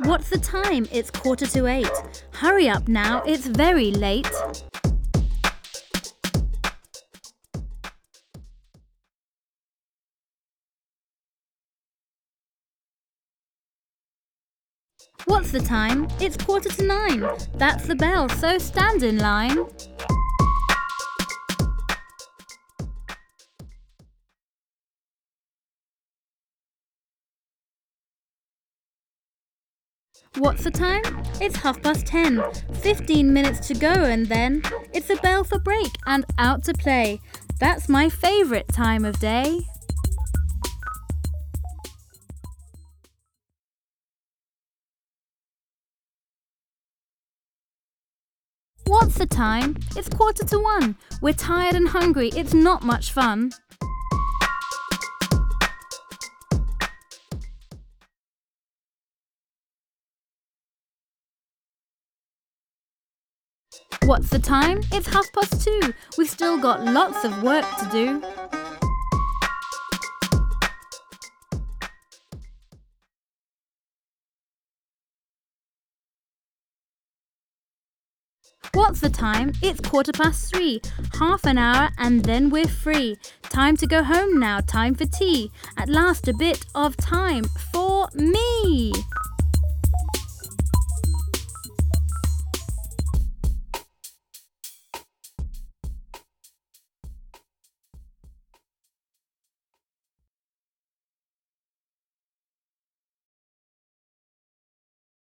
What's the time? It's quarter to eight. Hurry up now, it's very late. What's the time? It's quarter to nine. That's the bell, so stand in line. What's the time? It's half past ten. Fifteen minutes to go, and then it's a bell for break and out to play. That's my favourite time of day. What's the time? It's quarter to one. We're tired and hungry. It's not much fun. What's the time? It's half past two. We've still got lots of work to do. What's the time? It's quarter past three. Half an hour and then we're free. Time to go home now, time for tea. At last, a bit of time for me.